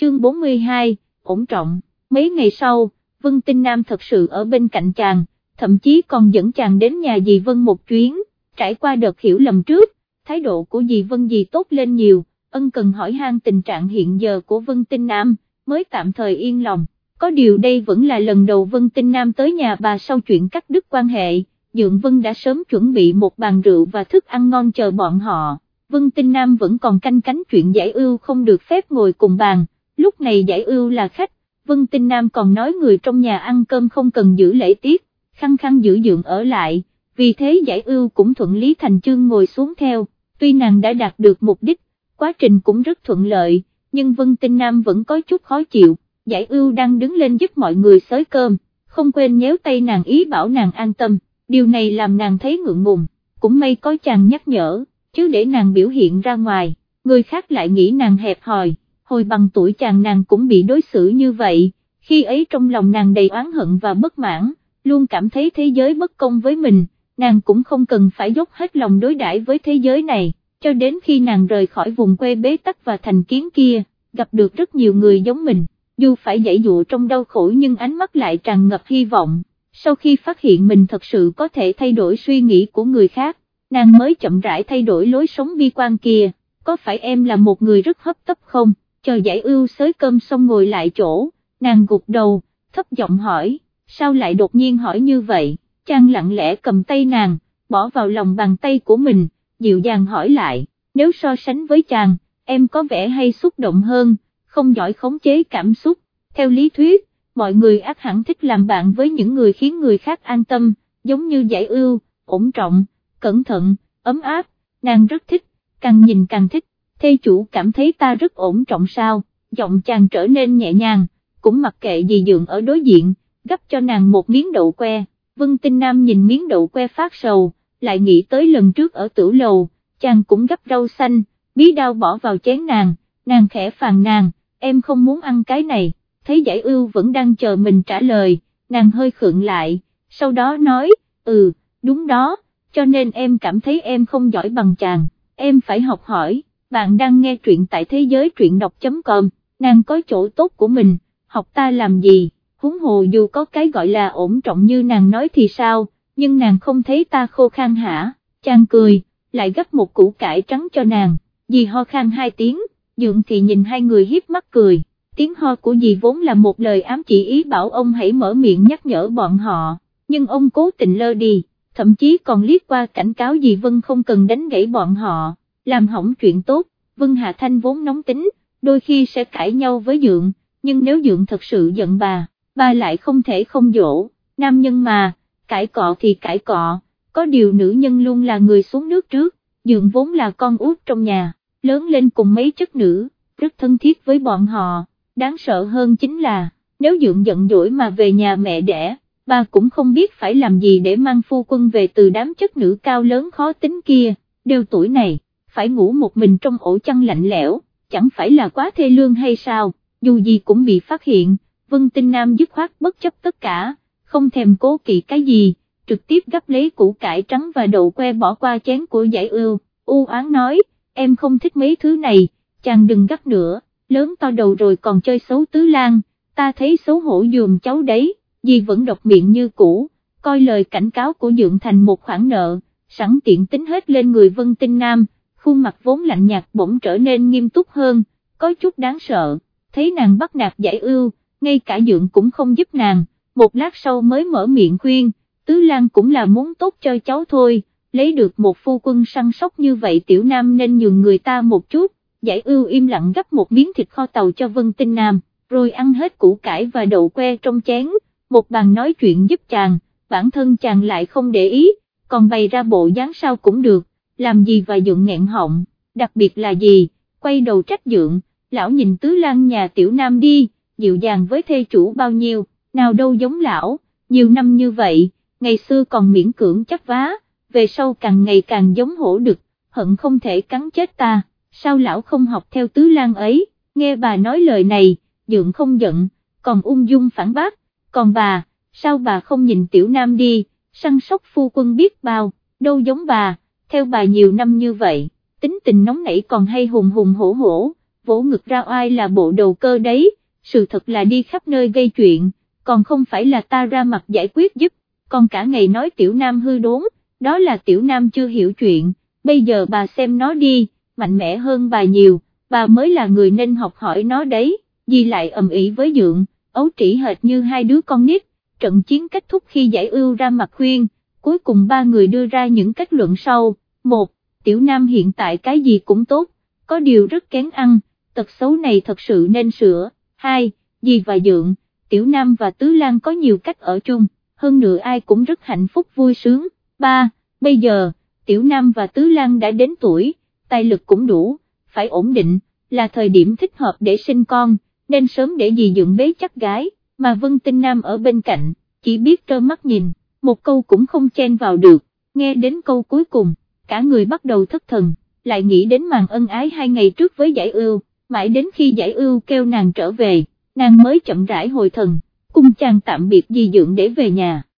chương 42, ổn trọng, mấy ngày sau, Vân Tinh Nam thật sự ở bên cạnh chàng, thậm chí còn dẫn chàng đến nhà dì Vân một chuyến, trải qua đợt hiểu lầm trước, thái độ của dì Vân dì tốt lên nhiều, ân cần hỏi han tình trạng hiện giờ của Vân Tinh Nam, mới tạm thời yên lòng, có điều đây vẫn là lần đầu Vân Tinh Nam tới nhà bà sau chuyện cắt đứt quan hệ, Dượng Vân đã sớm chuẩn bị một bàn rượu và thức ăn ngon chờ bọn họ, Vân Tinh Nam vẫn còn canh cánh chuyện giải ưu không được phép ngồi cùng bàn, lúc này giải ưu là khách, Vân Tinh Nam còn nói người trong nhà ăn cơm không cần giữ lễ tiết, khăng khăng giữ dưỡng ở lại, vì thế giải ưu cũng thuận lý thành chương ngồi xuống theo, tuy nàng đã đạt được mục đích, quá trình cũng rất thuận lợi, nhưng Vân Tinh Nam vẫn có chút khó chịu, giải ưu đang đứng lên giúp mọi người xới cơm, không quên nhéo tay nàng ý bảo nàng an tâm, điều này làm nàng thấy ngượng ngùng, cũng may có chàng nhắc nhở, chứ để nàng biểu hiện ra ngoài, người khác lại nghĩ nàng hẹp hòi, hồi bằng tuổi chàng nàng cũng bị đối xử như vậy, khi ấy trong lòng nàng đầy oán hận và bất mãn, luôn cảm thấy thế giới bất công với mình, nàng cũng không cần phải dốc hết lòng đối đãi với thế giới này, cho đến khi nàng rời khỏi vùng quê bế tắc và thành kiến kia, gặp được rất nhiều người giống mình, dù phải dãy dụ trong đau khổ nhưng ánh mắt lại tràn ngập hy vọng, sau khi phát hiện mình thật sự có thể thay đổi suy nghĩ của người khác, nàng mới chậm rãi thay đổi lối sống bi quan kia, có phải em là một người rất hấp tấp không, chờ giải ưu xới cơm xong ngồi lại chỗ, nàng gục đầu, thấp giọng hỏi, sao lại đột nhiên hỏi như vậy, chàng lặng lẽ cầm tay nàng, bỏ vào lòng bàn tay của mình, dịu dàng hỏi lại, nếu so sánh với chàng, em có vẻ hay xúc động hơn, không giỏi khống chế cảm xúc, theo lý thuyết, mọi người ác hẳn thích làm bạn với những người khiến người khác an tâm, giống như giải ưu, ổn trọng, cẩn thận, ấm áp, nàng rất thích, càng nhìn càng thích, thê chủ cảm thấy ta rất ổn trọng sao, giọng chàng trở nên nhẹ nhàng, cũng mặc kệ gì dường ở đối diện, gấp cho nàng một miếng đậu que, Vân Tinh Nam nhìn miếng đậu que phát sầu, lại nghĩ tới lần trước ở tử lầu, chàng cũng gấp rau xanh, bí đao bỏ vào chén nàng, nàng khẽ phàn nàng, em không muốn ăn cái này, thấy giải ưu vẫn đang chờ mình trả lời, nàng hơi khượng lại, sau đó nói, ừ, đúng đó, cho nên em cảm thấy em không giỏi bằng chàng, em phải học hỏi, bạn đang nghe truyện tại thế giới truyện đọc.com, nàng có chỗ tốt của mình, học ta làm gì, huống hồ dù có cái gọi là ổn trọng như nàng nói thì sao, nhưng nàng không thấy ta khô khan hả, chàng cười, lại gấp một củ cải trắng cho nàng, dì ho khan hai tiếng, dượng thì nhìn hai người hiếp mắt cười, tiếng ho của dì vốn là một lời ám chỉ ý bảo ông hãy mở miệng nhắc nhở bọn họ, nhưng ông cố tình lơ đi, thậm chí còn liếc qua cảnh cáo dì Vân không cần đánh gãy bọn họ, làm hỏng chuyện tốt, Vân Hà Thanh vốn nóng tính, đôi khi sẽ cãi nhau với dượng, nhưng nếu dượng thật sự giận bà, bà lại không thể không dỗ, nam nhân mà, cãi cọ thì cãi cọ, có điều nữ nhân luôn là người xuống nước trước, dượng vốn là con út trong nhà, lớn lên cùng mấy chất nữ, rất thân thiết với bọn họ, đáng sợ hơn chính là, nếu dượng giận dỗi mà về nhà mẹ đẻ, bà cũng không biết phải làm gì để mang phu quân về từ đám chất nữ cao lớn khó tính kia, đều tuổi này, phải ngủ một mình trong ổ chăn lạnh lẽo, chẳng phải là quá thê lương hay sao, dù gì cũng bị phát hiện, Vân Tinh Nam dứt khoát bất chấp tất cả, không thèm cố kỵ cái gì, trực tiếp gấp lấy củ cải trắng và đậu que bỏ qua chén của giải ưu, u oán nói, em không thích mấy thứ này, chàng đừng gấp nữa, lớn to đầu rồi còn chơi xấu tứ lan, ta thấy xấu hổ dùm cháu đấy, dì vẫn độc miệng như cũ, coi lời cảnh cáo của Dượng thành một khoản nợ, sẵn tiện tính hết lên người Vân Tinh Nam, khuôn mặt vốn lạnh nhạt bỗng trở nên nghiêm túc hơn, có chút đáng sợ, thấy nàng bắt nạt giải ưu, ngay cả Dượng cũng không giúp nàng, một lát sau mới mở miệng khuyên, Tứ Lan cũng là muốn tốt cho cháu thôi, lấy được một phu quân săn sóc như vậy tiểu nam nên nhường người ta một chút, giải ưu im lặng gấp một miếng thịt kho tàu cho Vân Tinh Nam, rồi ăn hết củ cải và đậu que trong chén, một bàn nói chuyện giúp chàng, bản thân chàng lại không để ý, còn bày ra bộ dáng sao cũng được, làm gì và dựng nghẹn họng, đặc biệt là gì, quay đầu trách dượng, lão nhìn tứ lan nhà tiểu nam đi, dịu dàng với thê chủ bao nhiêu, nào đâu giống lão, nhiều năm như vậy, ngày xưa còn miễn cưỡng chắc vá, về sau càng ngày càng giống hổ đực, hận không thể cắn chết ta, sao lão không học theo tứ lan ấy, nghe bà nói lời này, dượng không giận, còn ung dung phản bác, còn bà, sao bà không nhìn tiểu nam đi, săn sóc phu quân biết bao, đâu giống bà, theo bà nhiều năm như vậy, tính tình nóng nảy còn hay hùng hùng hổ hổ, vỗ ngực ra oai là bộ đầu cơ đấy, sự thật là đi khắp nơi gây chuyện, còn không phải là ta ra mặt giải quyết giúp, còn cả ngày nói tiểu nam hư đốn, đó là tiểu nam chưa hiểu chuyện, bây giờ bà xem nó đi, mạnh mẽ hơn bà nhiều, bà mới là người nên học hỏi nó đấy, gì lại ầm ĩ với dượng, ấu trĩ hệt như hai đứa con nít, trận chiến kết thúc khi giải ưu ra mặt khuyên, cuối cùng ba người đưa ra những kết luận sau, một, tiểu nam hiện tại cái gì cũng tốt, có điều rất kén ăn, tật xấu này thật sự nên sửa, hai, dì và dượng, tiểu nam và tứ lan có nhiều cách ở chung, hơn nữa ai cũng rất hạnh phúc vui sướng, ba, bây giờ, tiểu nam và tứ lan đã đến tuổi, tài lực cũng đủ, phải ổn định, là thời điểm thích hợp để sinh con, nên sớm để dì dượng bế chắc gái, mà Vân Tinh Nam ở bên cạnh, chỉ biết trơ mắt nhìn, một câu cũng không chen vào được, nghe đến câu cuối cùng, cả người bắt đầu thất thần, lại nghĩ đến màn ân ái hai ngày trước với giải ưu, mãi đến khi giải ưu kêu nàng trở về, nàng mới chậm rãi hồi thần, cung chàng tạm biệt dì dưỡng để về nhà.